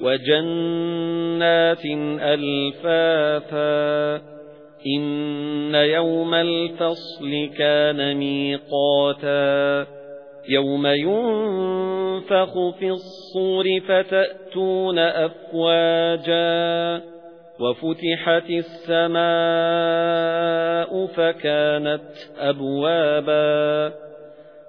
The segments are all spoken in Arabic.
وَجَنَّاتٍ أَلْفَافًا إِنَّ يَوْمَ الْفَصْلِ كَانَ مِيقَاتًا يَوْمَ يُنفَخُ فِي الصُّورِ فَتَأْتُونَ أَفْوَاجًا وَفُتِحَتِ السَّمَاءُ فَكَانَتْ أَبْوَابًا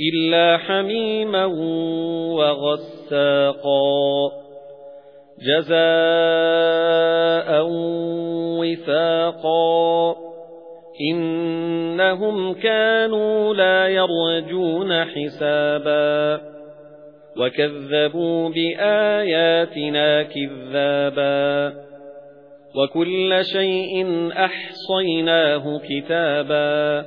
إِلَّا حَمِيمًا وَغَسَّاقًا جَزَاءً وِفَاقًا إِنَّهُمْ كَانُوا لَا يَرْجُونَ حِسَابًا وَكَذَّبُوا بِآيَاتِنَا كِذَّابًا وَكُلَّ شَيْءٍ أَحْصَيْنَاهُ كِتَابًا